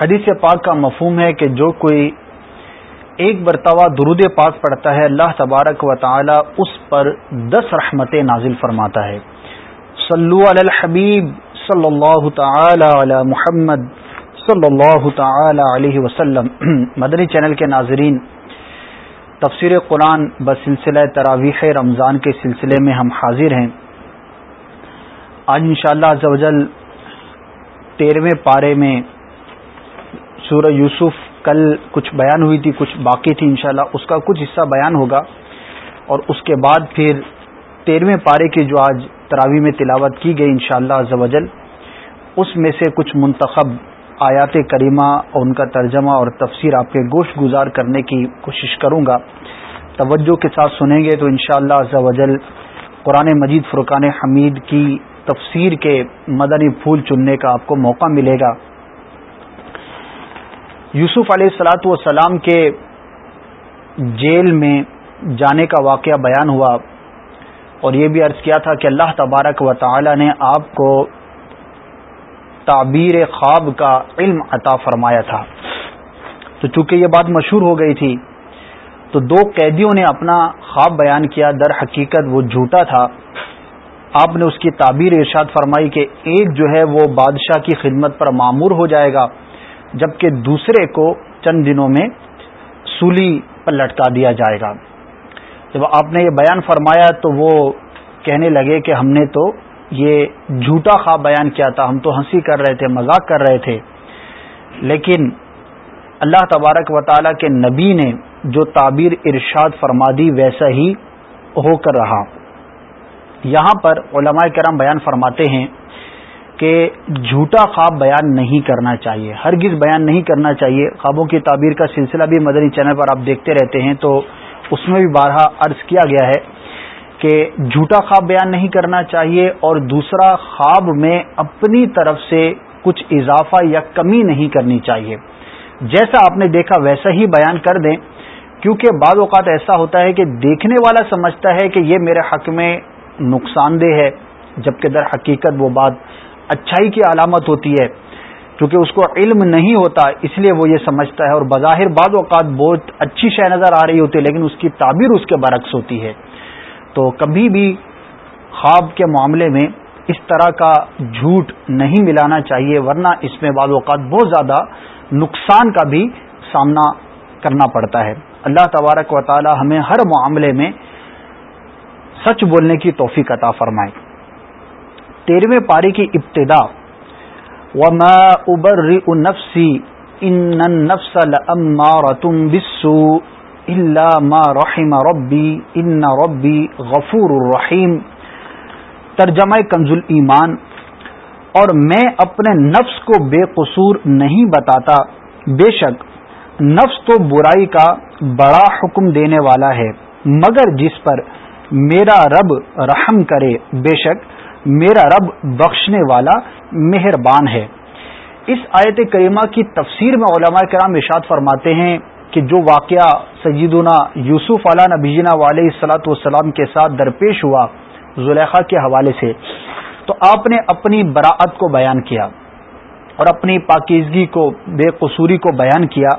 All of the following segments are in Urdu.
حدیث پاک کا مفہوم ہے کہ جو کوئی ایک برتوا درود پاک پڑھتا ہے، اللہ تبارک و تعالی اس پر دس رحمتیں نازل فرماتا ہے۔ صلو علی الحبیب صلی اللہ تعالی علی محمد صلی اللہ تعالی علیہ وسلم۔ مدنی چینل کے ناظرین، تفسیر قرآن بسلسلہ تراویح رمضان کے سلسلے میں ہم حاضر ہیں۔ آج انشاءاللہ شاء اللہ تیرہویں پارے میں سورہ یوسف کل کچھ بیان ہوئی تھی، کچھ باقی تھی انشاءاللہ، اس کا کچھ حصہ بیان ہوگا۔ اور اس کے بعد پھر تیرہویں پارے کی جو آج تراوی میں تلاوت کی گئی انشاءاللہ شاء اللہ اس میں سے کچھ منتخب آیات کریمہ اور ان کا ترجمہ اور تفسیر آپ کے گوشت گزار کرنے کی کوشش کروں گا۔ توجہ کے ساتھ سنیں گے تو انشاءاللہ شاء اللہ قرآن مجید فرقان حمید کی تفسیر کے مدنی پھول چننے کا آپ کو موقع ملے گا۔ یوسف علیہ السلاۃ والسلام کے جیل میں جانے کا واقعہ بیان ہوا اور یہ بھی عرض کیا تھا کہ اللہ تبارک و تعالی نے آپ کو تعبیر خواب کا علم عطا فرمایا تھا۔ تو چونکہ یہ بات مشہور ہو گئی تھی، تو دو قیدیوں نے اپنا خواب بیان کیا، در حقیقت وہ جھوٹا تھا۔ آپ نے اس کی تعبیر ارشاد فرمائی کہ ایک جو ہے وہ بادشاہ کی خدمت پر معمور ہو جائے گا۔ جبکہ دوسرے کو چند دنوں میں سولی پر لٹکا دیا جائے گا۔ جب آپ نے یہ بیان فرمایا تو وہ کہنے لگے کہ ہم نے تو یہ جھوٹا خواب بیان کیا تھا، ہم تو ہنسی کر رہے تھے، مذاق کر رہے تھے۔ لیکن اللہ تبارک و تعالی کے نبی نے جو تعبیر ارشاد فرما دی ویسا ہی ہو کر رہا۔ یہاں پر علماء کرم بیان فرماتے ہیں کہ جھوٹا خواب بیان نہیں کرنا چاہیے۔ ہرگز بیان نہیں کرنا چاہیے۔ خوابوں کی تعبیر کا سلسلہ بھی مدنی چینل پر آپ دیکھتے رہتے ہیں۔ تو اس میں بھی بارہا عرض کیا گیا ہے کہ جھوٹا خواب بیان نہیں کرنا چاہیے اور دوسرا خواب میں اپنی طرف سے کچھ اضافہ یا کمی نہیں کرنی چاہیے۔ جیسا آپ نے دیکھا ویسا ہی بیان کر دیں۔ کیونکہ بعض اوقات ایسا ہوتا ہے کہ دیکھنے والا سمجھتا ہے کہ یہ میرے حق میں نقصان دہ ہے، جبکہ در حقیقت وہ بات اچھائی کی علامت ہوتی ہے، کیونکہ اس کو علم نہیں ہوتا، اس لیے وہ یہ سمجھتا ہے اور بظاہر بعض اوقات بہت اچھی شے نظر آ رہی ہوتی ہے، لیکن اس کی تعبیر اس کے برعکس ہوتی ہے۔ تو کبھی بھی خواب کے معاملے میں اس طرح کا جھوٹ نہیں ملانا چاہیے، ورنہ اس میں بعض اوقات بہت زیادہ نقصان کا بھی سامنا کرنا پڑتا ہے۔ اللہ تبارک و تعالی ہمیں ہر معاملے میں سچ بولنے کی توفیق عطا فرمائے۔ تیرہویں پاری کی ابتدا۔ وما ابرئ نفسی ان النفس لامارة بالسوء الا ما رحم ربی ان ربی غفور الرحیم ترجمہ کنز ایمان اور میں اپنے نفس کو بے قصور نہیں بتاتا۔ بے شک نفس تو برائی کا بڑا حکم دینے والا ہے، مگر جس پر میرا رب رحم کرے، بے شک میرا رب بخشنے والا مہربان ہے۔ اس آیت کریمہ کی تفسیر میں علماء کرام ارشاد فرماتے ہیں کہ جو واقعہ سیدنا یوسف علیہ نبینا علیہ السلاۃ والسلام کے ساتھ درپیش ہوا زلیخا کے حوالے سے، تو آپ نے اپنی براعت کو بیان کیا اور اپنی پاکیزگی کو، بے قصوری کو بیان کیا۔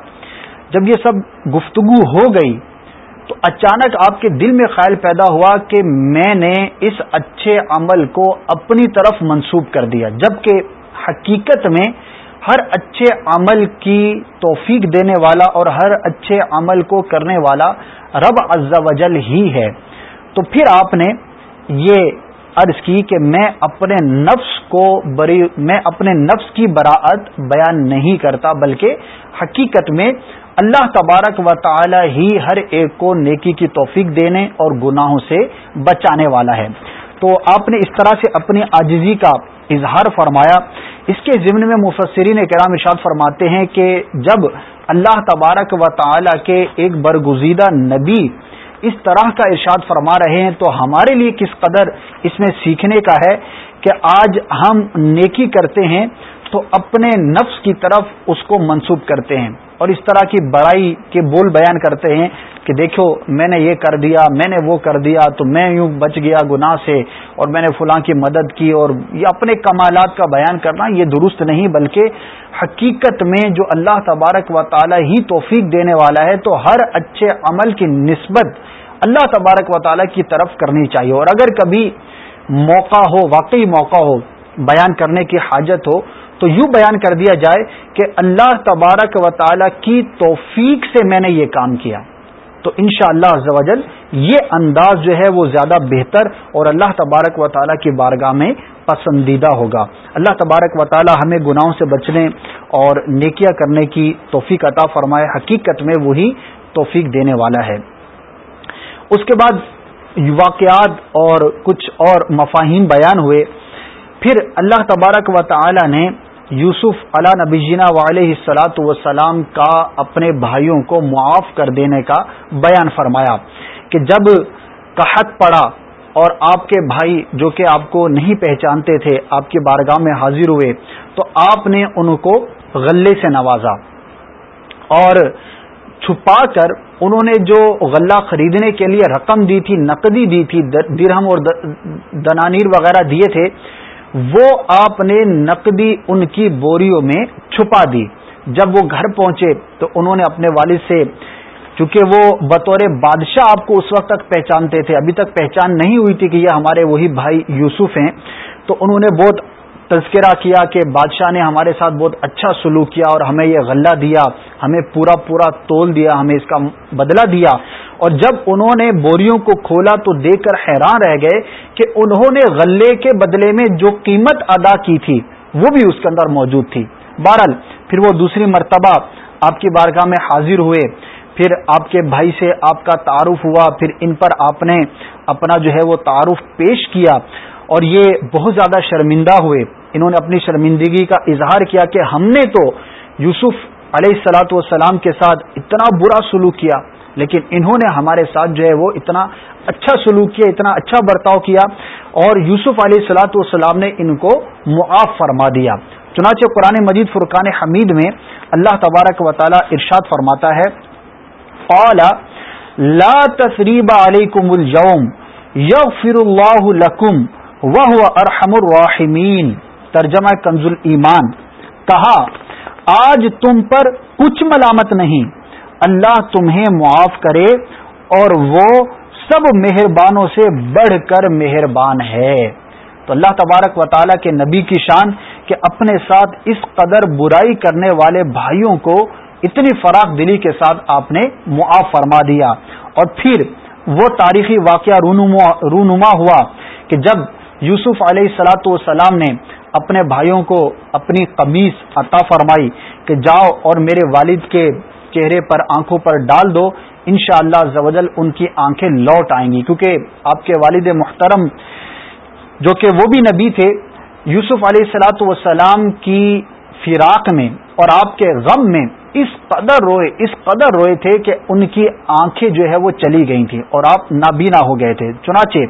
جب یہ سب گفتگو ہو گئی تو اچانک آپ کے دل میں خیال پیدا ہوا کہ میں نے اس اچھے عمل کو اپنی طرف منسوب کر دیا، جبکہ حقیقت میں ہر اچھے عمل کی توفیق دینے والا اور ہر اچھے عمل کو کرنے والا رب عز و جل ہی ہے۔ تو پھر آپ نے یہ عرض کی کہ میں اپنے نفس کو بری، میں اپنے نفس کی براعت بیان نہیں کرتا، بلکہ حقیقت میں اللہ تبارک و تعالی ہی ہر ایک کو نیکی کی توفیق دینے اور گناہوں سے بچانے والا ہے۔ تو آپ نے اس طرح سے اپنی آجزی کا اظہار فرمایا۔ اس کے ضمن میں مفسرین کرام ارشاد فرماتے ہیں کہ جب اللہ تبارک و تعالی کے ایک برگزیدہ نبی اس طرح کا ارشاد فرما رہے ہیں، تو ہمارے لیے کس قدر اس میں سیکھنے کا ہے کہ آج ہم نیکی کرتے ہیں، تو اپنے نفس کی طرف اس کو منسوب کرتے ہیں۔ اور اس طرح کی بڑائی کے بول بیان کرتے ہیں کہ دیکھو میں نے یہ کر دیا، میں نے وہ کر دیا، تو میں یوں بچ گیا گناہ سے اور میں نے فلاں کی مدد کی اور یہ اپنے کمالات کا بیان کرنا یہ درست نہیں، بلکہ حقیقت میں جو اللہ تبارک و تعالی ہی توفیق دینے والا ہے تو ہر اچھے عمل کی نسبت اللہ تبارک و تعالی کی طرف کرنی چاہیے۔ اور اگر کبھی موقع ہو، واقعی موقع ہو بیان کرنے کی حاجت ہو تو یوں بیان کر دیا جائے کہ اللہ تبارک و تعالی کی توفیق سے میں نے یہ کام کیا۔ تو ان شاء اللہ یہ انداز جو ہے وہ زیادہ بہتر اور اللہ تبارک و تعالیٰ کی بارگاہ میں پسندیدہ ہوگا۔ اللہ تبارک و تعالیٰ ہمیں گناہوں سے بچنے اور نیکیاں کرنے کی توفیق عطا فرمائے، حقیقت میں وہی توفیق دینے والا ہے۔ اس کے بعد واقعات اور کچھ اور مفاہیم بیان ہوئے۔ پھر اللہ تبارک و تعالی نے یوسف علا نبی جینا علیہ سلاۃ وسلام کا اپنے بھائیوں کو معاف کر دینے کا بیان فرمایا کہ جب قحط پڑا اور آپ کے بھائی جو کہ آپ کو نہیں پہچانتے تھے، آپ کی بارگاہ میں حاضر ہوئے، تو آپ نے ان کو غلے سے نوازا اور چھپا کر انہوں نے جو غلہ خریدنے کے لیے رقم دی تھی، نقدی دی تھی، درہم اور دنانیر وغیرہ دیے تھے وہ آپ نے نقدی ان کی بوریوں میں چھپا دی۔ جب وہ گھر پہنچے تو انہوں نے اپنے والد سے، چونکہ وہ بطور بادشاہ آپ کو اس وقت تک پہچانتے تھے، ابھی تک پہچان نہیں ہوئی تھی کہ یہ ہمارے وہی بھائی یوسف ہیں، تو انہوں نے بہت تذکرہ کیا کہ بادشاہ نے ہمارے ساتھ بہت اچھا سلوک کیا اور ہمیں یہ غلہ دیا، ہمیں پورا پورا تول دیا، ہمیں اس کا بدلہ دیا۔ اور جب انہوں نے بوریوں کو کھولا تو دیکھ کر حیران رہ گئے کہ انہوں نے غلے کے بدلے میں جو قیمت ادا کی تھی، وہ بھی اس کے اندر موجود تھی۔ بہرحال، پھر وہ دوسری مرتبہ آپ کی بارگاہ میں حاضر ہوئے۔ پھر آپ کے بھائی سے آپ کا تعارف ہوا۔ پھر ان پر آپ نے اپنا جو ہے وہ تعارف پیش کیا اور یہ بہت زیادہ شرمندہ ہوئے۔ انہوں نے اپنی شرمندگی کا اظہار کیا کہ ہم نے تو یوسف علیہ السلاۃ والسلام کے ساتھ اتنا برا سلوک کیا، لیکن انہوں نے ہمارے ساتھ جو ہے وہ اتنا اچھا سلوک کیا، اتنا اچھا برتاؤ کیا اور یوسف علیہ السلاۃ والسلام نے ان کو معاف فرما دیا۔ چنانچہ قرآن مجید فرقان حمید میں اللہ تبارک و تعالی ارشاد فرماتا ہے لا تصریب علیکم الجوم یغفر اللہ لکم وہ ارحم الراحمین۔ ترجمہ کنز ایمان، کہا، آج تم پر کچھ ملامت نہیں، اللہ تمہیں معاف کرے اور وہ سب مہربانوں سے بڑھ کر مہربان ہے۔ تو اللہ تبارک و تعالیٰ کے نبی کی شان کہ اپنے ساتھ اس قدر برائی کرنے والے بھائیوں کو اتنی فراخ دلی کے ساتھ آپ نے معاف فرما دیا۔ اور پھر وہ تاریخی واقعہ رونما ہوا کہ جب یوسف علیہ السلاۃ والسلام نے اپنے بھائیوں کو اپنی قمیص عطا فرمائی کہ جاؤ اور میرے والد کے چہرے پر آنکھوں پر ڈال دو ان شاء اللہ ان کی آنکھیں لوٹ آئیں گی۔ کیونکہ آپ کے والد محترم جو کہ وہ بھی نبی تھے، یوسف علیہ السلاۃ والسلام کی فراق میں اور آپ کے غم میں اس قدر روئے، اس قدر روئے تھے کہ ان کی آنکھیں جو ہے وہ چلی گئی تھیں اور آپ نابینا ہو گئے تھے۔ چنانچہ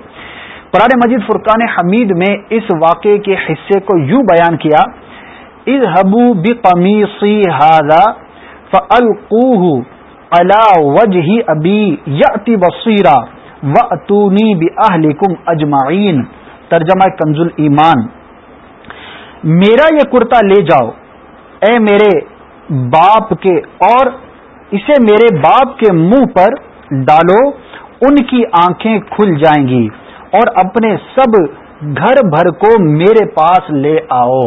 قرآن مجید فرقان حمید میں اس واقعے کے حصے کو یوں بیان کیا، اذهبوا بقميصي هذا فالقوه على وجه ابي ياتي بصيرا واتوني باهلكم اجمعين ترجمہ کنز ایمان۔ میرا یہ کرتا لے جاؤ، اے میرے باپ کے، اور اسے میرے باپ کے منہ پر ڈالو، ان کی آنکھیں کھل جائیں گی۔ اور اپنے سب گھر بھر کو میرے پاس لے آؤ۔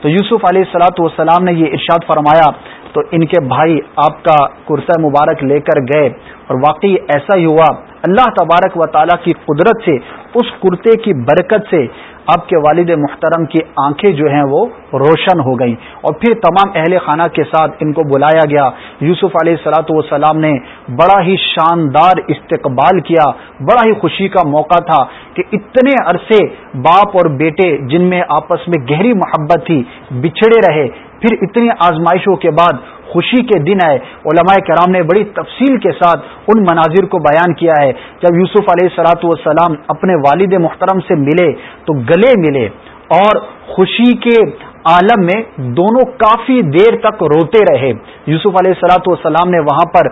تو یوسف علیہ السلاۃ والسلام نے یہ ارشاد فرمایا، تو ان کے بھائی آپ کا کرسہ مبارک لے کر گئے اور واقعی ایسا ہی ہوا۔ اللہ تبارک و تعالیٰ کی قدرت سے، اس کرتے کی برکت سے آپ کے والد محترم کی آنکھیں جو ہیں وہ روشن ہو گئیں۔ اور پھر تمام اہل خانہ کے ساتھ ان کو بلایا گیا۔ یوسف علیہ السلاۃ والسلام نے بڑا ہی شاندار استقبال کیا۔ بڑا ہی خوشی کا موقع تھا کہ اتنے عرصے باپ اور بیٹے جن میں آپس میں گہری محبت تھی، بچھڑے رہے۔ پھر اتنی آزمائشوں کے بعد خوشی کے دن ہے علماء کرام نے بڑی تفصیل کے ساتھ ان مناظر کو بیان کیا ہے۔ جب یوسف علیہ سلاۃ والسلام اپنے والد محترم سے ملے تو گلے ملے اور خوشی کے عالم میں دونوں کافی دیر تک روتے رہے۔ یوسف علیہ السلاۃ والسلام نے وہاں پر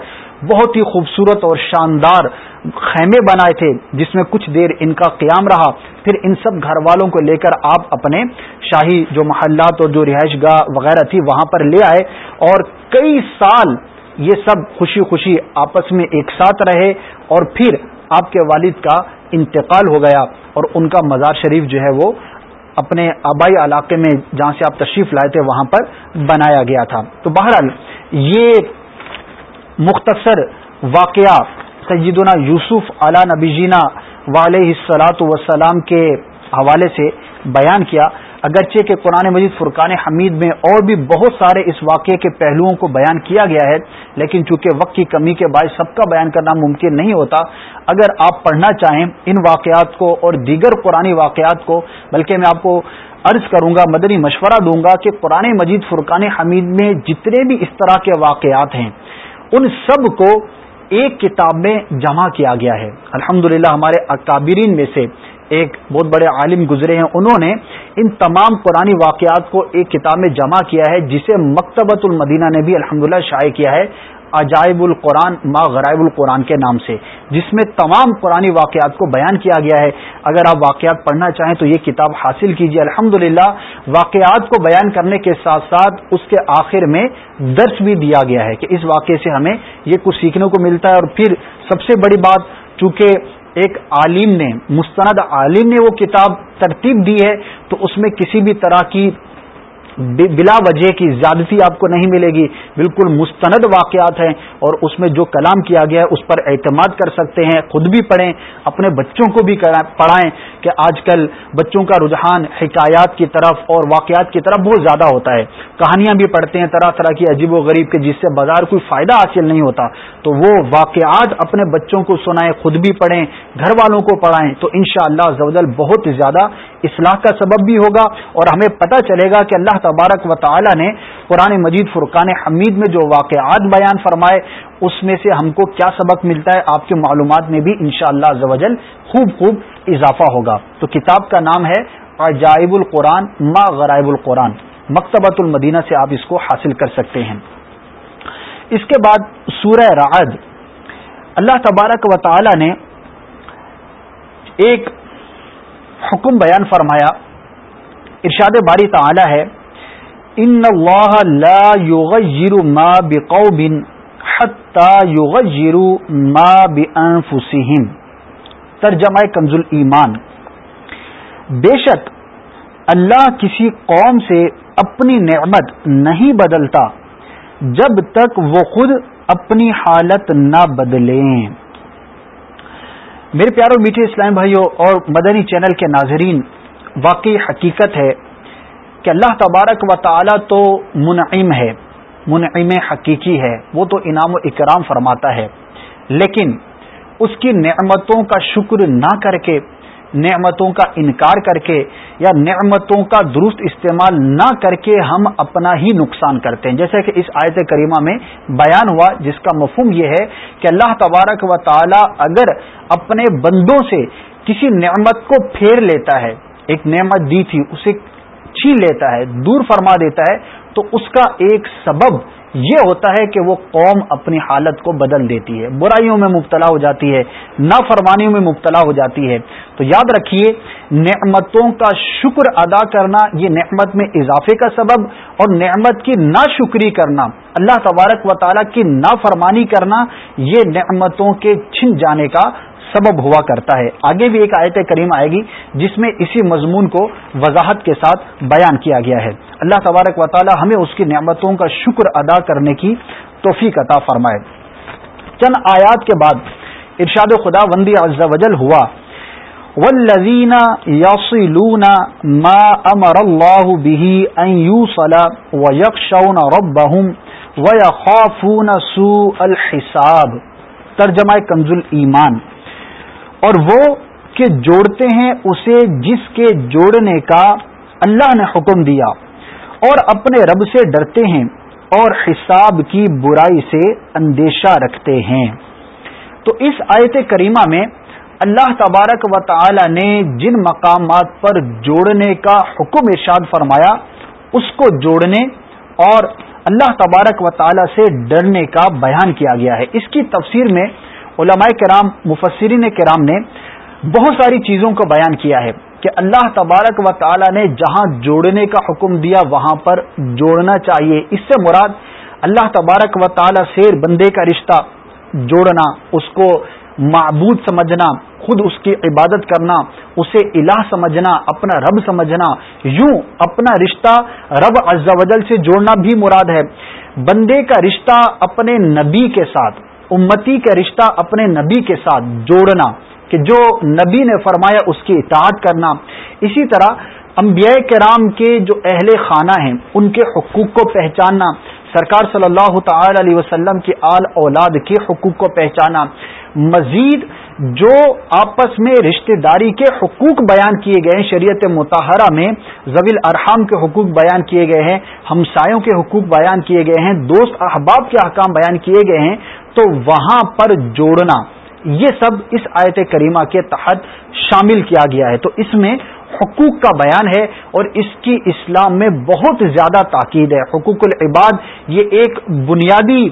بہت ہی خوبصورت اور شاندار خیمے بنائے تھے، جس میں کچھ دیر ان کا قیام رہا۔ پھر ان سب گھر والوں کو لے کر آپ اپنے شاہی جو محلات اور جو رہائش گاہ وغیرہ تھی وہاں پر لے آئے اور کئی سال یہ سب خوشی خوشی آپس میں ایک ساتھ رہے اور پھر آپ کے والد کا انتقال ہو گیا اور ان کا مزار شریف جو ہے وہ اپنے آبائی علاقے میں جہاں سے آپ تشریف لائے تھے، وہاں پر بنایا گیا تھا۔ تو بہرحال یہ مختصر واقعہ سیدنا یوسف علا نبی جینا والے صلاحت وسلام کے حوالے سے بیان کیا۔ اگرچہ کہ قرآن مجید فرقان حمید میں اور بھی بہت سارے اس واقعے کے پہلوؤں کو بیان کیا گیا ہے، لیکن چونکہ وقت کی کمی کے باعث سب کا بیان کرنا ممکن نہیں ہوتا، اگر آپ پڑھنا چاہیں ان واقعات کو اور دیگر قرآن واقعات کو، بلکہ میں آپ کو عرض کروں گا، مدنی مشورہ دوں گا کہ قرآن مجید فرقان حمید میں جتنے بھی اس طرح کے واقعات ہیں، ان سب کو ایک کتاب میں جمع کیا گیا ہے۔ الحمد ہمارے اکابرین میں سے ایک بہت بڑے عالم گزرے ہیں، انہوں نے ان تمام پرانی واقعات کو ایک کتاب میں جمع کیا ہے، جسے مکتبۃ المدینہ نے بھی الحمدللہ شائع کیا ہے، عجائب القرآن ما غرائب القرآن کے نام سے، جس میں تمام پرانی واقعات کو بیان کیا گیا ہے۔ اگر آپ واقعات پڑھنا چاہیں تو یہ کتاب حاصل کیجیے الحمد واقعات کو بیان کرنے کے ساتھ ساتھ اس کے آخر میں درس بھی دیا گیا ہے کہ اس واقعے سے ہمیں یہ کچھ سیکھنے کو ملتا ہے۔ اور پھر سب سے بڑی بات، چونکہ ایک عالم نے، مستند عالم نے وہ کتاب ترتیب دی ہے، تو اس میں کسی بھی طرح کی بلا وجہ کی زیادتی آپ کو نہیں ملے گی۔ بالکل مستند واقعات ہیں اور اس میں جو کلام کیا گیا ہے، اس پر اعتماد کر سکتے ہیں، خود بھی پڑھیں، اپنے بچوں کو بھی پڑھائیں کہ آج کل بچوں کا رجحان حکایات کی طرف اور واقعات کی طرف بہت زیادہ ہوتا ہے۔ کہانیاں بھی پڑھتے ہیں طرح طرح کی عجیب و غریب کے، جس سے بازار کوئی فائدہ حاصل نہیں ہوتا۔ تو وہ واقعات اپنے بچوں کو سنائیں، خود بھی پڑھیں، گھر والوں کو پڑھائیں، تو ان شاء اللہ بہت زیادہ اصلاح کا سبب بھی ہوگا اور ہمیں پتہ چلے گا کہ اللہ تبارک و تعالی نے قرآن مجید فرقان حمید میں جو واقعات بیان فرمائے، اس میں سے ہم کو کیا سبق ملتا ہے؟ آپ کی معلومات میں بھی انشاءاللہ شاء اللہ خوب خوب اضافہ ہوگا۔ تو کتاب کا نام ہے عجائب القرآن ما غرائب القرآن۔ مکتبۃ المدینہ سے آپ اس کو حاصل کر سکتے ہیں۔ اس کے بعد سورہ رعد۔ اللہ تبارک و تعالی نے ایک حکم بیان فرمایا۔ ارشاد باری تعالی ہے، ان اللہ لا یغیر ما بقوم حتی یغیر ما بانفسهم ترجمہ کنز ایمان۔ بے شک، اللہ کسی قوم سے اپنی نعمت نہیں بدلتا جب تک وہ خود اپنی حالت نہ بدلیں۔ میرے پیاروں میٹھے اسلام بھائیوں اور مدنی چینل کے ناظرین، واقعی حقیقت ہے کہ اللہ تبارک و تعالی تو منعم ہے، منعم حقیقی ہے، وہ تو انعام و اکرام فرماتا ہے، لیکن اس کی نعمتوں کا شکر نہ کر کے نعمتوں کا انکار کر کے یا نعمتوں کا درست استعمال نہ کر کے ہم اپنا ہی نقصان کرتے ہیں۔ جیسے کہ اس آیت کریمہ میں بیان ہوا، جس کا مفہوم یہ ہے کہ اللہ تبارک و تعالی اگر اپنے بندوں سے کسی نعمت کو پھیر لیتا ہے، ایک نعمت دی تھی، اسے چھین لیتا ہے، دور فرما دیتا ہے، تو اس کا ایک سبب یہ ہوتا ہے کہ وہ قوم اپنی حالت کو بدل دیتی ہے، برائیوں میں مبتلا ہو جاتی ہے، نافرمانیوں میں مبتلا ہو جاتی ہے۔ تو یاد رکھیے، نعمتوں کا شکر ادا کرنا یہ نعمت میں اضافے کا سبب اور نعمت کی ناشکری کرنا، اللہ تبارک و تعالیٰ کی نافرمانی کرنا، یہ نعمتوں کے چھن جانے کا سبب ہوا کرتا ہے۔ آگے بھی ایک آیت کریم آئے گی جس میں اسی مضمون کو وضاحت کے ساتھ بیان کیا گیا ہے۔ اللہ تبارک و تعالی ہمیں اس کی نعمتوں کا شکر ادا کرنے کی توفیق عطا فرمائے۔ چند آیات کے بعد ارشاد خدا وندی وجل ہوا والذین یصلون ما امر اللہ به ان یوصل ویخشون ربهم ویخافون سوء الحساب۔ ترجمہ کنز ایمان۔ اور وہ کہ جوڑتے ہیں اسے جس کے جوڑنے کا اللہ نے حکم دیا اور اپنے رب سے ڈرتے ہیں اور حساب کی برائی سے اندیشہ رکھتے ہیں۔ تو اس آیت کریمہ میں اللہ تبارک و تعالی نے جن مقامات پر جوڑنے کا حکم ارشاد فرمایا، اس کو جوڑنے اور اللہ تبارک و تعالی سے ڈرنے کا بیان کیا گیا ہے۔ اس کی تفسیر میں علماء کرام، مفسرین کرام نے بہت ساری چیزوں کو بیان کیا ہے کہ اللہ تبارک و تعالی نے جہاں جوڑنے کا حکم دیا، وہاں پر جوڑنا چاہیے۔ اس سے مراد اللہ تبارک و تعالی سے بندے کا رشتہ جوڑنا، اس کو معبود سمجھنا، خود اس کی عبادت کرنا، اسے الہ سمجھنا، اپنا رب سمجھنا، یوں اپنا رشتہ رب عز و جل سے جوڑنا بھی مراد ہے۔ بندے کا رشتہ اپنے نبی کے ساتھ امتی کا رشتہ اپنے نبی کے ساتھ جوڑنا، کہ جو نبی نے فرمایا اس کی اطاعت کرنا۔ اسی طرح انبیاء کرام کے جو اہل خانہ ہیں، ان کے حقوق کو پہچاننا، سرکار صلی اللہ تعالی علیہ وسلم کی آل اولاد کے حقوق کو پہچانا مزید جو آپس میں رشتہ داری کے حقوق بیان کیے گئے ہیں، شریعت متحرہ میں زویل ارحام کے حقوق بیان کیے گئے ہیں، ہمسایوں کے حقوق بیان کیے گئے ہیں، دوست احباب کے احکام بیان کیے گئے ہیں۔ تو وہاں پر جوڑنا، یہ سب اس آیت کریمہ کے تحت شامل کیا گیا ہے۔ تو اس میں حقوق کا بیان ہے اور اس کی اسلام میں بہت زیادہ تاکید ہے۔ حقوق العباد یہ ایک بنیادی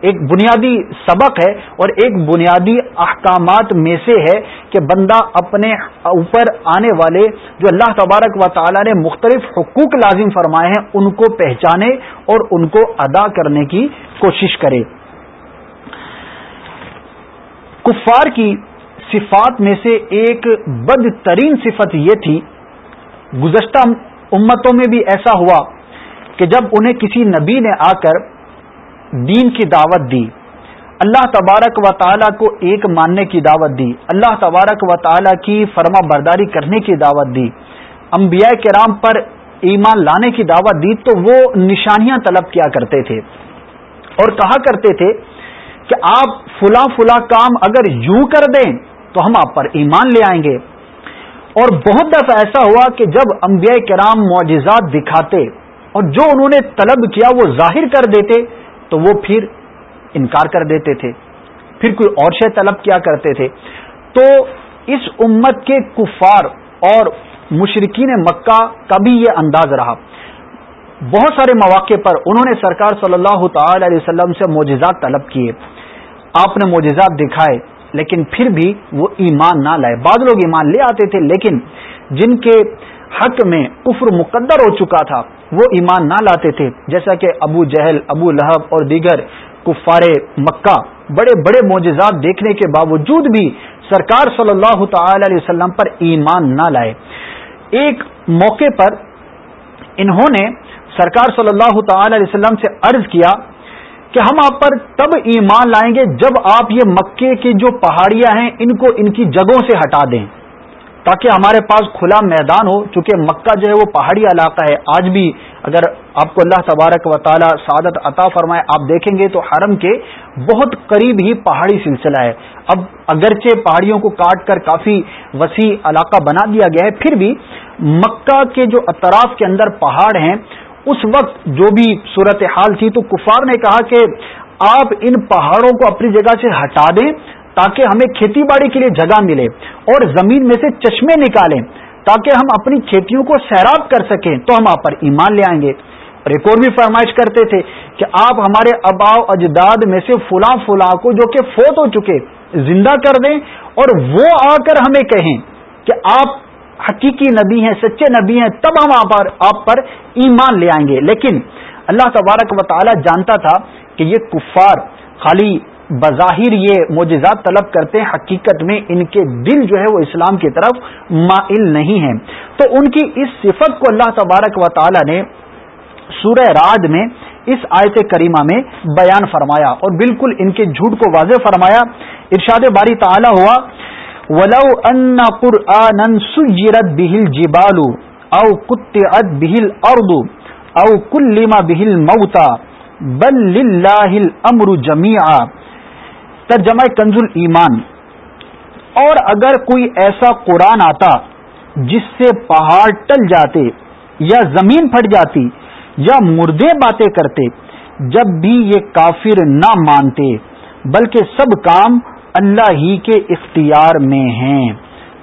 ایک بنیادی سبق ہے اور ایک بنیادی احکامات میں سے ہے کہ بندہ اپنے اوپر آنے والے جو اللہ تبارک و تعالی نے مختلف حقوق لازم فرمائے ہیں، ان کو پہچانے اور ان کو ادا کرنے کی کوشش کرے۔ کفار کی صفات میں سے ایک بدترین صفت یہ تھی، گزشتہ امتوں میں بھی ایسا ہوا کہ جب انہیں کسی نبی نے آ کر دین کی دعوت دی، اللہ تبارک و تعالیٰ کو ایک ماننے کی دعوت دی، اللہ تبارک و تعالیٰ کی فرما برداری کرنے کی دعوت دی، انبیاء کرام پر ایمان لانے کی دعوت دی، تو وہ نشانیاں طلب کیا کرتے تھے اور کہا کرتے تھے کہ آپ فلاں فلاں کام اگر یوں کر دیں تو ہم آپ پر ایمان لے آئیں گے۔ اور بہت دفعہ ایسا ہوا کہ جب انبیاء کرام معجزات دکھاتے اور جو انہوں نے طلب کیا وہ ظاہر کر دیتے تو وہ پھر انکار کر دیتے تھے۔ پھر کوئی اور شے طلب کیا کرتے تھے۔ تو اس امت کے کفار اور مشرقین مکہ کا بھی یہ انداز رہا۔ بہت سارے مواقع پر انہوں نے سرکار صلی اللہ تعالی علیہ وسلم سے معجزات طلب کیے۔ آپ نے معجزات دکھائے، لیکن پھر بھی وہ ایمان نہ لائے۔ بعض لوگ ایمان لے آتے تھے، لیکن جن کے حق میں کفر مقدر ہو چکا تھا، وہ ایمان نہ لاتے تھے۔ جیسا کہ ابو جہل، ابو لہب اور دیگر کفار مکہ بڑے بڑے معجزات دیکھنے کے باوجود بھی سرکار صلی اللہ تعالی علیہ وسلم پر ایمان نہ لائے۔ ایک موقع پر انہوں نے سرکار صلی اللہ تعالی علیہ وسلم سے عرض کیا کہ ہم آپ پر تب ایمان لائیں گے جب آپ یہ مکے کی جو پہاڑیاں ہیں، ان کو ان کی جگہوں سے ہٹا دیں۔ تاکہ ہمارے پاس کھلا میدان ہو، چونکہ مکہ جو ہے وہ پہاڑی علاقہ ہے۔ آج بھی اگر آپ کو اللہ تبارک و تعالی سعادت عطا فرمائے، آپ دیکھیں گے تو حرم کے بہت قریب ہی پہاڑی سلسلہ ہے۔ اب اگرچہ پہاڑیوں کو کاٹ کر کافی وسیع علاقہ بنا دیا گیا ہے، پھر بھی مکہ کے جو اطراف کے اندر پہاڑ ہیں اس وقت جو بھی صورت حال تھی تو کفار نے کہا کہ آپ ان پہاڑوں کو اپنی جگہ سے ہٹا دیں تاکہ ہمیں کھیتی باڑی کے لیے جگہ ملے اور زمین میں سے چشمے نکالیں تاکہ ہم اپنی کھیتیوں کو سیراب کر سکیں تو ہم آپ پر ایمان لے آئیں گے۔ اور ایک اور بھی فرمائش کرتے تھے کہ آپ ہمارے اباؤ اجداد میں سے فلاں فلاں کو جو کہ فوت ہو چکے، زندہ کر دیں اور وہ آ کر ہمیں کہیں کہ آپ حقیقی نبی ہیں، سچے نبی ہیں، تب ہم آپ پر ایمان لے آئیں گے۔ لیکن اللہ تبارک و تعالی جانتا تھا کہ یہ کفار، خالی بظاہر یہ معجزات طلب کرتے ہیں، حقیقت میں ان کے دل جو ہے وہ اسلام کی طرف مائل نہیں ہیں۔ تو ان کی اس صفت کو اللہ تبارک و تعالی نے سورہ راد میں اس آیت کریمہ میں بیان فرمایا اور بالکل ان کے جھوٹ کو واضح فرمایا۔ ارشاد باری تعالی ہوا ولو ان قرآن سجرت بہل جبالو او قطعت بہل اردو او کلما بہل موتا بل للہ الامر جمیعا ترجمہ کنز ایمان۔ اور اگر کوئی ایسا قرآن آتا جس سے پہاڑ ٹل جاتے یا زمین پھٹ جاتی یا مردے باتیں کرتے جب بھی یہ کافر نہ مانتے بلکہ سب کام اللہ ہی کے اختیار میں ہیں۔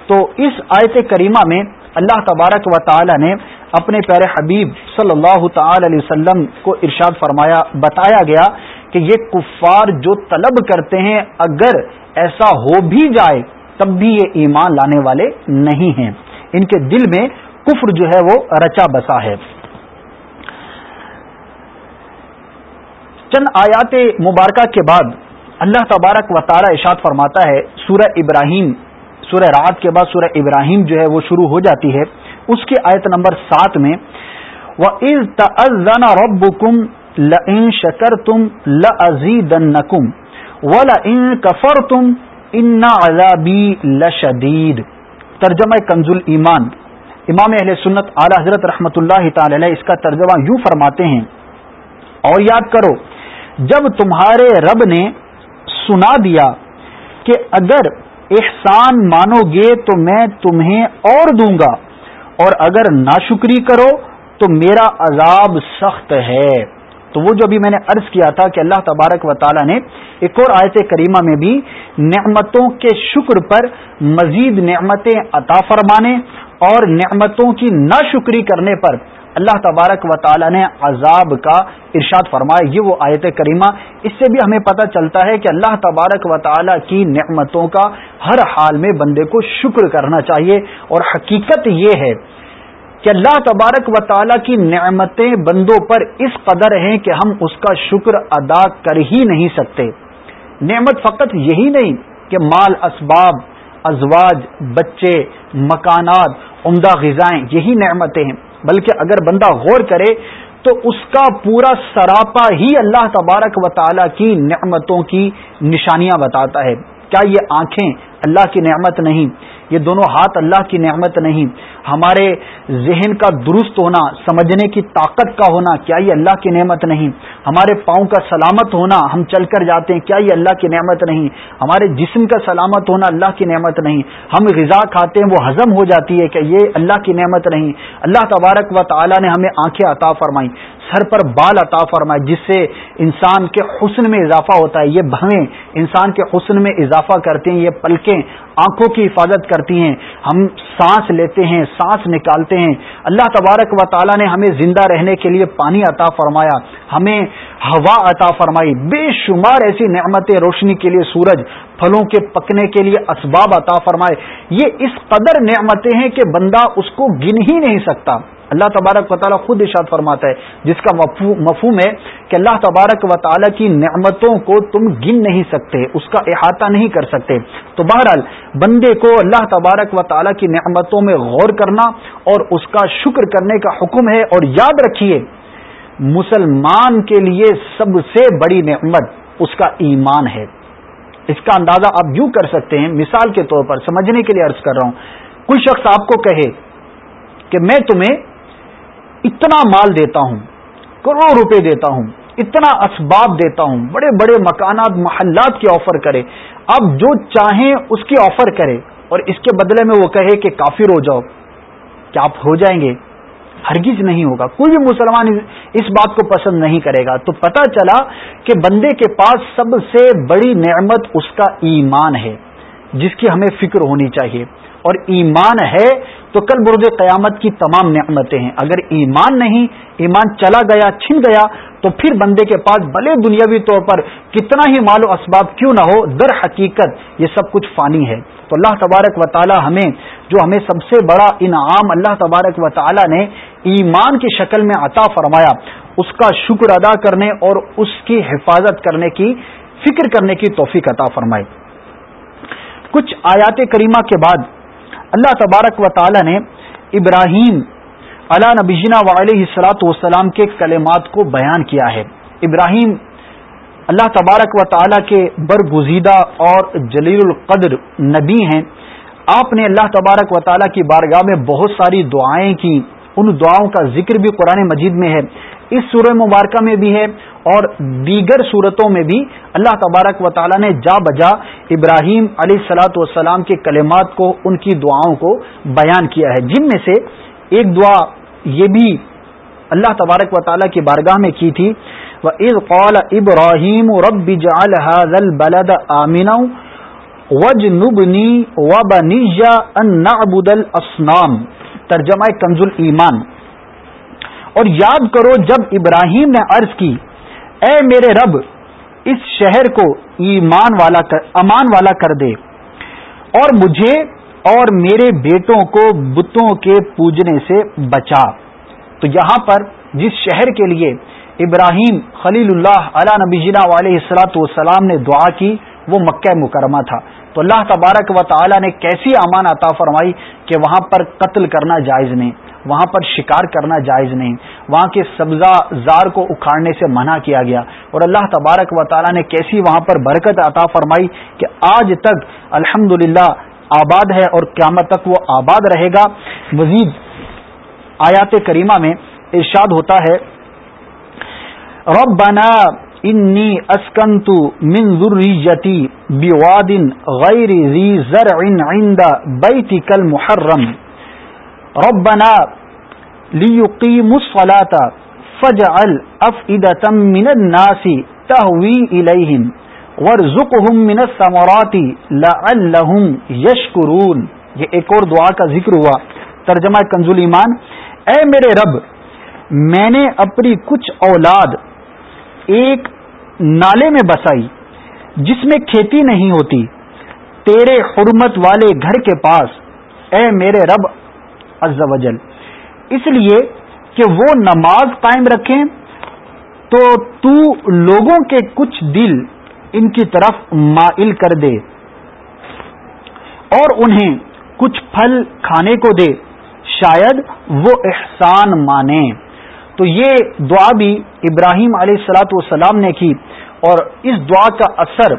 تو اس آیت کریمہ میں اللہ تبارک و تعالی نے اپنے پیارے حبیب صلی اللہ تعالی علیہ وسلم کو ارشاد فرمایا، بتایا گیا کہ یہ کفار جو طلب کرتے ہیں، اگر ایسا ہو بھی جائے تب بھی یہ ایمان لانے والے نہیں ہیں۔ ان کے دل میں کفر جو ہے وہ رچا بسا ہے۔ چند آیات مبارکہ کے بعد اللہ تبارک و تعالی اشاد فرماتا ہے، سورہ ابراہیم، سورہ رات کے بعد سورہ ابراہیم جو ہے وہ شروع ہو جاتی ہے۔ اس کی آیت نمبر سات میں وہ از رب کم لن شکر تم لزیدن نقم و لن کفر تم ان لشدید ترجمہ کنز ایمان۔ امام اہل سنت اعلی حضرت رحمۃ اللہ تعالی علیہ اس کا ترجمہ یوں فرماتے ہیں، اور یاد کرو، جب تمہارے رب نے سنا دیا کہ اگر احسان مانو گے تو میں تمہیں اور دوں گا، اور اگر ناشکری کرو تو میرا عذاب سخت ہے۔ تو وہ جو ابھی میں نے عرض کیا تھا کہ اللہ تبارک و تعالی نے ایک اور آیت کریمہ میں بھی نعمتوں کے شکر پر مزید نعمتیں عطا فرمانے اور نعمتوں کی ناشکری کرنے پر اللہ تبارک و تعالی نے عذاب کا ارشاد فرمایا۔ یہ وہ آیت کریمہ، اس سے بھی ہمیں پتہ چلتا ہے کہ اللہ تبارک و تعالی کی نعمتوں کا ہر حال میں بندے کو شکر کرنا چاہیے۔ اور حقیقت یہ ہے کہ اللہ تبارک و تعالی کی نعمتیں بندوں پر اس قدر ہیں کہ ہم اس کا شکر ادا کر ہی نہیں سکتے۔ نعمت فقط یہی نہیں کہ مال، اسباب، ازواج، بچے، مکانات، عمدہ غذائیں، یہی نعمتیں ہیں۔ بلکہ اگر بندہ غور کرے تو اس کا پورا سراپا ہی اللہ تبارک و تعالی کی نعمتوں کی نشانیاں بتاتا ہے۔ کیا یہ آنکھیں اللہ کی نعمت نہیں؟ یہ دونوں ہاتھ اللہ کی نعمت نہیں۔ ہمارے ذہن کا درست ہونا، سمجھنے کی طاقت کا ہونا، کیا یہ اللہ کی نعمت نہیں؟ ہمارے پاؤں کا سلامت ہونا، ہم چل کر جاتے ہیں، کیا یہ اللہ کی نعمت نہیں؟ ہمارے جسم کا سلامت ہونا اللہ کی نعمت نہیں۔ ہم غذا کھاتے ہیں، وہ ہضم ہو جاتی ہے کہ یہ اللہ کی نعمت نہیں۔ اللہ تبارک و تعالی نے ہمیں آنکھیں عطا فرمائی سر پر بال عطا فرمائے، جس سے انسان کے حسن میں اضافہ ہوتا ہے۔ یہ بھویں انسان کے حسن میں اضافہ کرتے ہیں، یہ پلکیں آنکھوں کی حفاظت کرتی ہیں۔ ہم سانس لیتے ہیں، سانس نکالتے ہیں۔ اللہ تبارک و تعالیٰ نے ہمیں زندہ رہنے کے لیے پانی عطا فرمایا، ہمیں ہوا عطا فرمائی۔ بے شمار ایسی نعمتیں روشنی کے لیے سورج، پھلوں کے پکنے کے لیے اسباب عطا فرمائے۔ یہ اس قدر نعمتیں ہیں کہ بندہ اس کو گن ہی نہیں سکتا۔ اللہ تبارک و تعالیٰ خود اشاد فرماتا ہے، جس کا مفہوم ہے کہ اللہ تبارک و تعالیٰ کی نعمتوں کو تم گن نہیں سکتے، اس کا احاطہ نہیں کر سکتے۔ تو بہرحال، بندے کو اللہ تبارک و تعالیٰ کی نعمتوں میں غور کرنا اور اس کا شکر کرنے کا حکم ہے، اور یاد رکھیے، مسلمان کے لیے سب سے بڑی نعمت اس کا ایمان ہے۔ اس کا اندازہ آپ یوں کر سکتے ہیں، مثال کے طور پر، سمجھنے کے لیے عرض کر رہا ہوں۔ کوئی شخص آپ کو کہے کہ میں تمہیں اتنا مال دیتا ہوں کروڑ روپے دیتا ہوں، اتنا اسباب دیتا ہوں، بڑے بڑے مکانات، محلات کی آفر کرے۔ اب جو چاہیں اس کی آفر کرے۔ اور اس کے بدلے میں وہ کہے کہ کافر ہو جاؤ۔ کیا آپ ہو جائیں گے؟ ہرگز نہیں ہوگا۔ کوئی بھی مسلمان اس بات کو پسند نہیں کرے گا۔ تو پتا چلا کہ بندے کے پاس سب سے بڑی نعمت اس کا ایمان ہے، جس کی ہمیں فکر ہونی چاہیے۔ اور ایمان ہے تو کل برج قیامت کی تمام نعمتیں ہیں۔ اگر ایمان نہیں، ایمان چلا گیا، چھن گیا، تو پھر بندے کے پاس بلے دنیاوی طور پر کتنا ہی مال و اسباب کیوں نہ ہو، در حقیقت یہ سب کچھ فانی ہے۔ تو اللہ تبارک و تعالی ہمیں، جو ہمیں سب سے بڑا انعام اللہ تبارک و تعالی نے ایمان کی شکل میں عطا فرمایا، اس کا شکر ادا کرنے اور اس کی حفاظت کرنے کی، فکر کرنے کی توفیق عطا فرمائے کچھ آیات کریمہ کے بعد اللہ تبارک و تعالی نے ابراہیم علا نبینا علیہ السلاۃ والسلام کے کلمات کو بیان کیا ہے۔ ابراہیم اللہ تبارک و تعالی کے برگزیدہ اور جلیل القدر نبی ہیں۔ آپ نے اللہ تبارک و تعالیٰ کی بارگاہ میں بہت ساری دعائیں کی۔ ان دعاؤں کا ذکر بھی قرآن مجید میں ہے۔ اس سورہ مبارکہ میں بھی ہے اور دیگر صورتوں میں بھی اللہ تبارک و تعالیٰ نے جا بجا ابراہیم علیہ سلاۃ والسلام کے کلمات کو، ان کی دعاؤں کو بیان کیا ہے۔ جن میں سے ایک دعا یہ بھی اللہ تبارک و تعالیٰ کی بارگاہ میں کی تھی۔ وہ عز قول ابراہیم رب البلد آمین وج نبنی و بنیجا ان الاسنام ترجمہ کنز ایمان۔ اور یاد کرو جب ابراہیم نے عرض کی، اے میرے رب، اس شہر کو ایمان والا کر، امان والا کر دے۔ اور مجھے اور میرے بیٹوں کو بتوں کے پوجنے سے بچا۔ تو یہاں پر جس شہر کے لیے ابراہیم خلیل اللہ علیہ نبی جنا علیہ السلاۃ والسلام نے دعا کی، وہ مکہ مکرمہ تھا۔ تو اللہ تبارک و تعالی نے کیسی امان عطا فرمائی کہ وہاں پر قتل کرنا جائز نہیں، وہاں پر شکار کرنا جائز نہیں، وہاں کے سبزہ زار کو اکھاڑنے سے منع کیا گیا۔ اور اللہ تبارک و تعالیٰ نے کیسی وہاں پر برکت عطا فرمائی کہ آج تک الحمد آباد ہے اور قیامت تک وہ آباد رہے گا۔ مزید آیات کریمہ میں ارشاد ہوتا ہے، ربنا انی اسکنت من ذریتی بواد غیر ذی زرع عند بیتک المحرم. ربنا لیقیموا الصلاة فجعل افئدة من الناس تهوی الیہم ورزقهم من الثمرات لعلهم یشکرون. یہ ایک اور دعا کا ذکر ہوا. ترجمہ کنزول ایمان. اے میرے رب، میں نے اپنی کچھ اولاد ایک نالے میں بسائی، جس میں کھیتی نہیں ہوتی، تیرے حرمت والے گھر کے پاس، اے میرے رب عز و جل اس لیے کہ وہ نماز قائم رکھیں، تو تو لوگوں کے کچھ دل ان کی طرف مائل کر دے۔ اور انہیں کچھ پھل کھانے کو دے، شاید وہ احسان مانے تو یہ دعا بھی ابراہیم علیہ السلاۃ والسلام نے کی۔ اور اس دعا کا اثر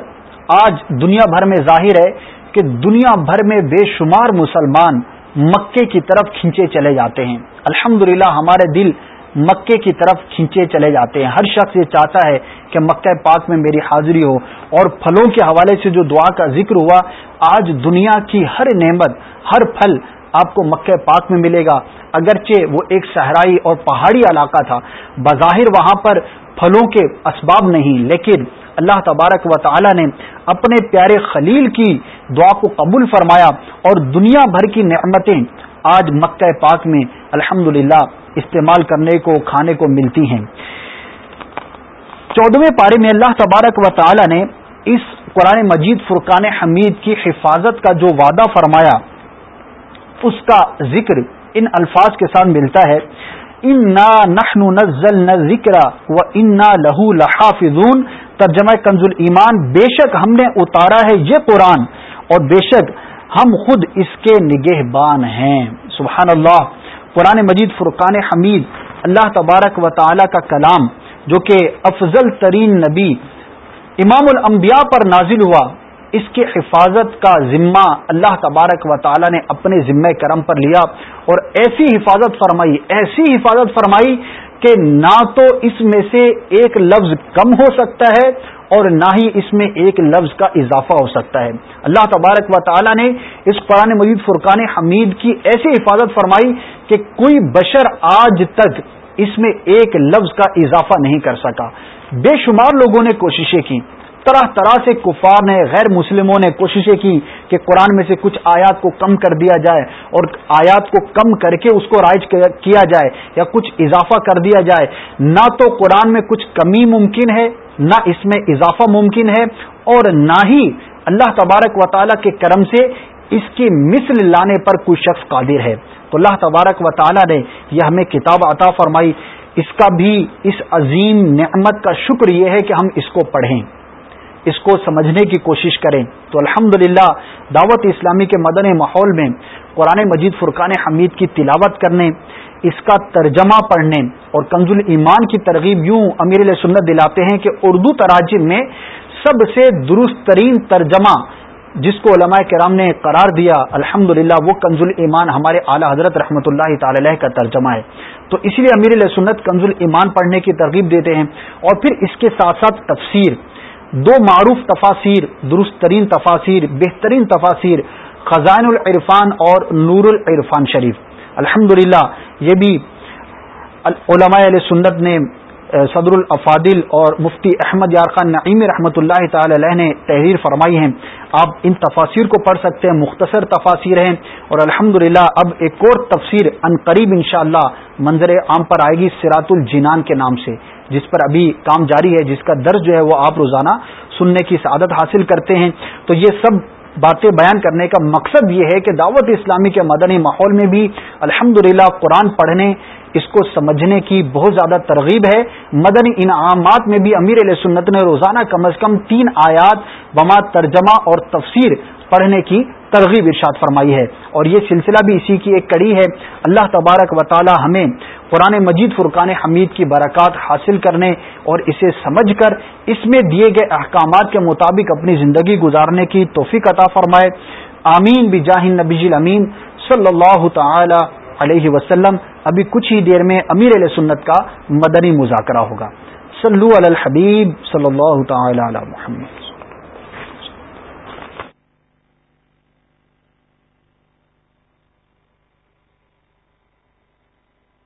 آج دنیا بھر میں ظاہر ہے کہ دنیا بھر میں بے شمار مسلمان مکے کی طرف کھینچے چلے جاتے ہیں۔ الحمد ہمارے دل مکے کی طرف کھینچے چلے جاتے ہیں۔ ہر شخص یہ چاہتا ہے کہ مکہ پاک میں میری حاضری ہو اور پھلوں کے حوالے سے جو دعا کا ذکر ہوا، آج دنیا کی ہر نعمت، ہر پھل آپ کو مکہ پاک میں ملے گا۔ اگرچہ وہ ایک صحرائی اور پہاڑی علاقہ تھا، بظاہر وہاں پر پھلوں کے اسباب نہیں، لیکن اللہ تبارک و تعالی نے اپنے پیارے خلیل کی دعا کو قبول فرمایا اور دنیا بھر کی نعمتیں آج مکہ پاک میں الحمد استعمال کرنے کو، کھانے کو ملتی ہیں۔ چودہویں پارے میں اللہ تبارک و تعالی نے اس قرآن مجید فرقان حمید کی حفاظت کا جو وعدہ فرمایا، اس کا ذکر ان الفاظ کے ساتھ ملتا ہے۔ انا نخن نزل نہ ذکر و انا لہو لحافظون ترجمہ کنز ایمان بے شک ہم نے اتارا ہے یہ قرآن، اور بے شک ہم خود اس کے نگہ بان ہیں۔ سبحان اللہ قرآن مجید فرقان حمید، اللہ تبارک و تعالی کا کلام، جو کہ افضل ترین نبی، امام الانبیاء پر نازل ہوا۔ اس کی حفاظت کا ذمہ اللہ تبارک و تعالی نے اپنے ذمہ کرم پر لیا اور ایسی حفاظت فرمائی، ایسی حفاظت فرمائی کہ نہ تو اس میں سے ایک لفظ کم ہو سکتا ہے اور نہ ہی اس میں ایک لفظ کا اضافہ ہو سکتا ہے۔ اللہ تبارک و تعالی نے اس قرآن مجید فرقان حمید کی ایسی حفاظت فرمائی کہ کوئی بشر آج تک اس میں ایک لفظ کا اضافہ نہیں کر سکا۔ بے شمار لوگوں نے کوششیں کی۔ طرح طرح سے کفار نے، غیر مسلموں نے کوششیں کی کہ قرآن میں سے کچھ آیات کو کم کر دیا جائے اور آیات کو کم کر کے اس کو رائج کیا جائے یا کچھ اضافہ کر دیا جائے۔ نہ تو قرآن میں کچھ کمی ممکن ہے، نہ اس میں اضافہ ممکن ہے اور نہ ہی اللہ تبارک و تعالیٰ کے کرم سے اس کی مثل لانے پر کوئی شخص قادر ہے۔ تو اللہ تبارک و تعالیٰ نے یہ ہمیں کتاب عطا فرمائی۔ اس کا بھی اس عظیم نعمت کا شکر یہ ہے کہ ہم اس کو پڑھیں۔ اس کو سمجھنے کی کوشش کریں۔ تو الحمد دعوت اسلامی کے مدن ماحول میں قرآن مجید فرقان حمید کی تلاوت کرنے، اس کا ترجمہ پڑھنے اور کنز ایمان کی ترغیب یوں امیر سنت دلاتے ہیں کہ اردو تراجم میں سب سے درست ترین ترجمہ جس کو علماء کرام نے قرار دیا الحمد وہ کنز ایمان ہمارے اعلی حضرت رحمۃ اللہ تعالی کا ترجمہ ہے۔ تو اسی لیے امیر سنت کنز ایمان پڑھنے کی ترغیب دیتے ہیں اور پھر اس کے ساتھ ساتھ تفسیر۔ دو معروف تفاصیر درست ترین تفاصیر بہترین تفاصیر خزائن العرفان اور نور العرفان شریف۔ الحمد یہ بھی علماء علیہ سنت نے صدر الافادل اور مفتی احمد یار خان نعیم رحمۃ اللہ تعالی علیہ نے تحریر فرمائی ہیں۔ آپ ان تفاصیر کو پڑھ سکتے ہیں، مختصر تفاصیر ہیں۔ اور الحمد اب ایک اور تفسیر ان قریب انشاءاللہ منظر عام پر آئے گی، سرات الجنان کے نام سے۔ جس پر ابھی کام جاری ہے، جس کا درج جو ہے وہ آپ روزانہ سننے کی سعادت حاصل کرتے ہیں۔ تو یہ سب باتیں بیان کرنے کا مقصد یہ ہے کہ دعوت اسلامی کے مدنی ماحول میں بھی الحمد قرآن پڑھنے، اس کو سمجھنے کی بہت زیادہ ترغیب ہے۔ مدنی انعامات میں بھی امیر علیہ سنت نے روزانہ کم از کم تین آیات بما ترجمہ اور تفسیر پڑھنے کی ترغیب ارشاد فرمائی ہے اور یہ سلسلہ بھی اسی کی ایک کڑی ہے۔ اللہ تبارک و تعالی ہمیں قرآن مجید فرقان حمید کی برکات حاصل کرنے اور اسے سمجھ کر اس میں دیے گئے احکامات کے مطابق اپنی زندگی گزارنے کی توفیق عطا فرمائے۔ آمین۔ بجاہ نبی امین صلی اللہ تعالی علیہ وسلم۔ ابھی کچھ ہی دیر میں امیر علیہ سنت کا مدنی مذاکرہ ہوگا۔ صلو علی الحبیب صلی اللہ تعالی علی محمد۔